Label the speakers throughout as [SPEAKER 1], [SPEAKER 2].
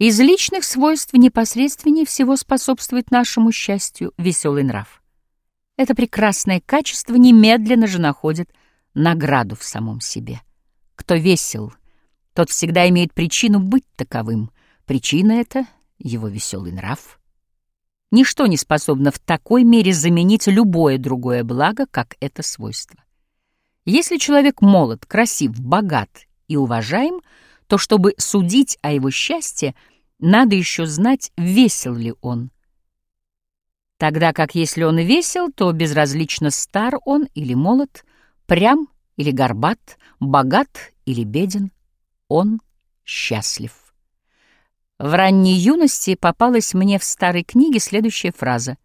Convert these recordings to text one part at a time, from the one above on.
[SPEAKER 1] Из личных свойств непосредственнее всего способствует нашему счастью веселый нрав. Это прекрасное качество немедленно же находит награду в самом себе. Кто весел, тот всегда имеет причину быть таковым. Причина — это его веселый нрав. Ничто не способно в такой мере заменить любое другое благо, как это свойство. Если человек молод, красив, богат и уважаем, то чтобы судить о его счастье, надо еще знать, весел ли он. Тогда как если он весел, то безразлично стар он или молод, прям или горбат, богат или беден, он счастлив. В ранней юности попалась мне в старой книге следующая фраза.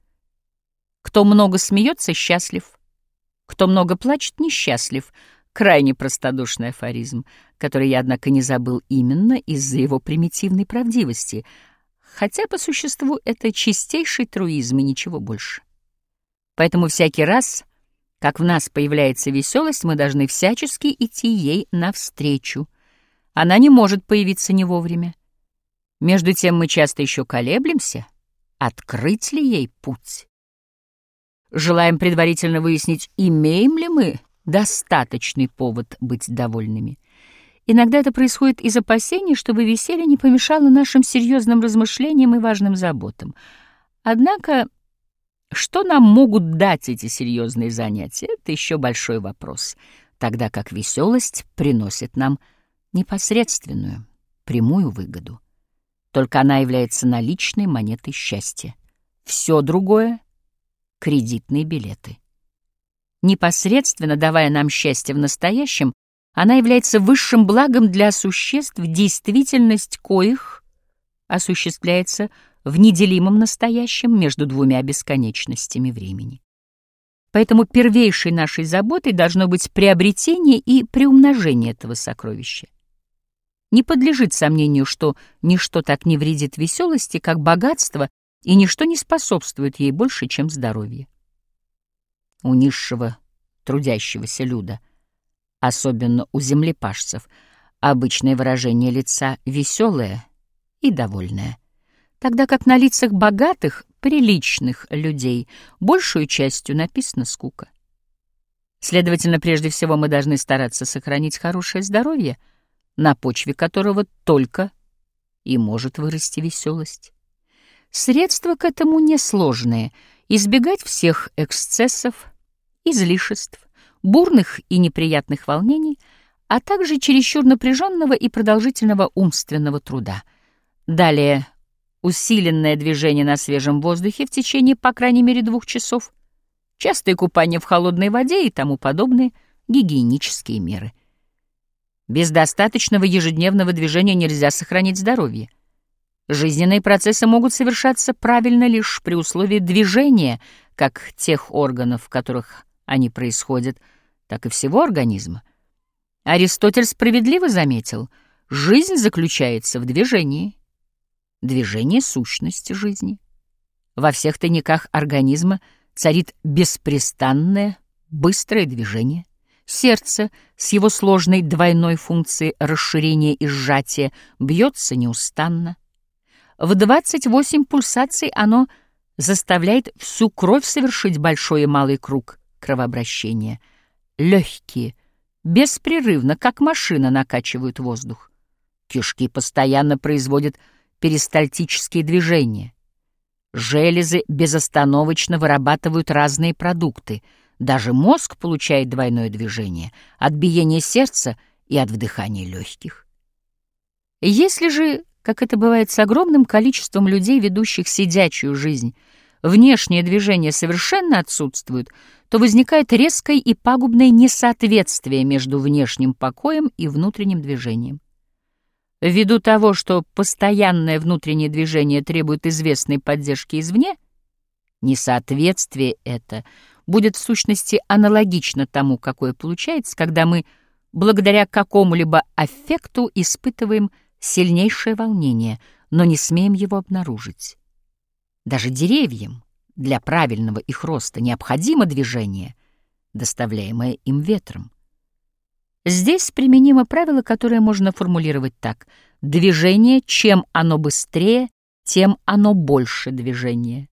[SPEAKER 1] «Кто много смеется, счастлив. Кто много плачет, несчастлив». Крайне простодушный афоризм, который я, однако, не забыл именно из-за его примитивной правдивости, хотя по существу это чистейший труизм и ничего больше. Поэтому всякий раз, как в нас появляется веселость, мы должны всячески идти ей навстречу. Она не может появиться не вовремя. Между тем мы часто еще колеблемся, открыть ли ей путь. Желаем предварительно выяснить, имеем ли мы достаточный повод быть довольными. Иногда это происходит из опасений, чтобы веселье не помешало нашим серьезным размышлениям и важным заботам. Однако, что нам могут дать эти серьезные занятия, это еще большой вопрос, тогда как веселость приносит нам непосредственную, прямую выгоду. Только она является наличной монетой счастья. Все другое — кредитные билеты. Непосредственно давая нам счастье в настоящем, она является высшим благом для существ, действительность коих осуществляется в неделимом настоящем между двумя бесконечностями времени. Поэтому первейшей нашей заботой должно быть приобретение и приумножение этого сокровища. Не подлежит сомнению, что ничто так не вредит веселости, как богатство, и ничто не способствует ей больше, чем здоровье. У низшего трудящегося люда, особенно у землепашцев, обычное выражение лица веселое и довольное, тогда как на лицах богатых, приличных людей большую частью написана скука. Следовательно, прежде всего мы должны стараться сохранить хорошее здоровье — на почве которого только и может вырасти веселость. Средства к этому несложные — избегать всех эксцессов, излишеств, бурных и неприятных волнений, а также чересчур напряженного и продолжительного умственного труда. Далее усиленное движение на свежем воздухе в течение, по крайней мере, двух часов, частое купание в холодной воде и тому подобные гигиенические меры — без достаточного ежедневного движения нельзя сохранить здоровье. Жизненные процессы могут совершаться правильно лишь при условии движения как тех органов, в которых они происходят, так и всего организма. Аристотель справедливо заметил, жизнь заключается в движении. Движение — сущности жизни. Во всех тайниках организма царит беспрестанное, быстрое движение — Сердце с его сложной двойной функцией расширения и сжатия бьется неустанно. В 28 пульсаций оно заставляет всю кровь совершить большой и малый круг кровообращения. Легкие, беспрерывно, как машина, накачивают воздух. Кишки постоянно производят перистальтические движения. Железы безостановочно вырабатывают разные продукты — даже мозг получает двойное движение от биения сердца и от вдыхания легких. Если же, как это бывает с огромным количеством людей, ведущих сидячую жизнь, внешнее движение совершенно отсутствует, то возникает резкое и пагубное несоответствие между внешним покоем и внутренним движением. Ввиду того, что постоянное внутреннее движение требует известной поддержки извне, несоответствие это — будет в сущности аналогично тому, какое получается, когда мы благодаря какому-либо аффекту испытываем сильнейшее волнение, но не смеем его обнаружить. Даже деревьям для правильного их роста необходимо движение, доставляемое им ветром. Здесь применимо правило, которое можно формулировать так. Движение, чем оно быстрее, тем оно больше движения.